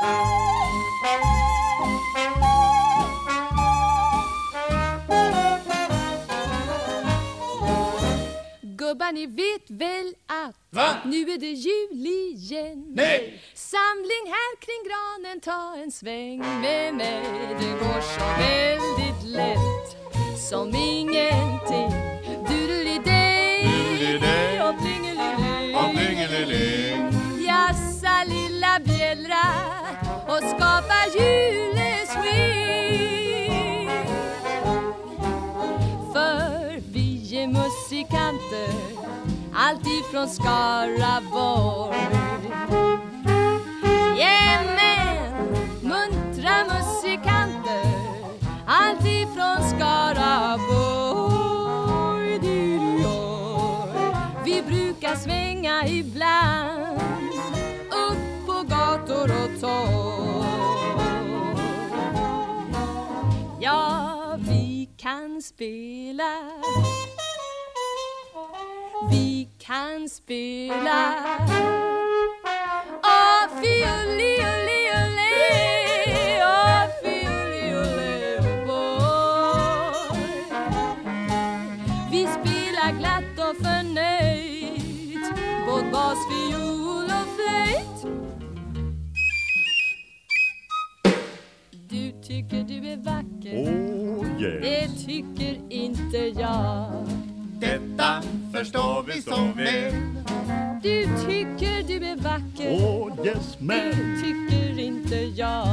Gubbar ni vet väl att Va? nu är det jul igen Nej! Samling här kring granen, ta en sväng med mig Det går så väldigt lätt som ingenting musikanter alltid från Skaraborg Jajamän, muntra musikanter. Alltid från Skaraborg Vi brukar svänga ibland. Upp på gator och torg. Ja, vi kan spela. Vi kan spela. Åh, fioli-oli-oli Åh, fioli-oli-boy Vi spelar glatt och förnöjt. Både bas, fiol och flöjt. Du tycker du är vacker. Oh Det yeah. tycker inte jag förstår vi så väl. Du tycker du är vacker Oh yes Det man. tycker inte jag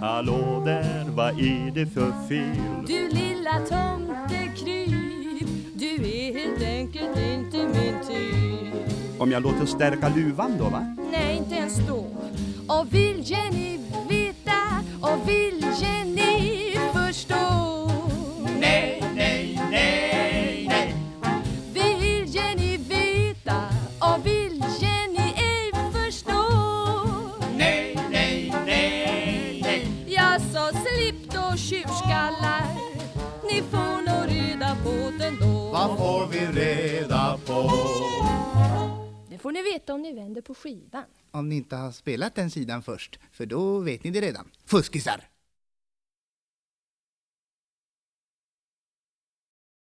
Hallå där, vad är det för fel? Du lilla tomtekryp Du är helt enkelt inte min typ Om jag låter stärka luvan då va? Nej, inte ens då Och vill Jenny veta Och vill Jenny så slipp då tjurskallar Ni får nog reda på det ändå Vad får vi reda på? Det får ni veta om ni vänder på skivan Om ni inte har spelat den sidan först, för då vet ni det redan. Fuskisar!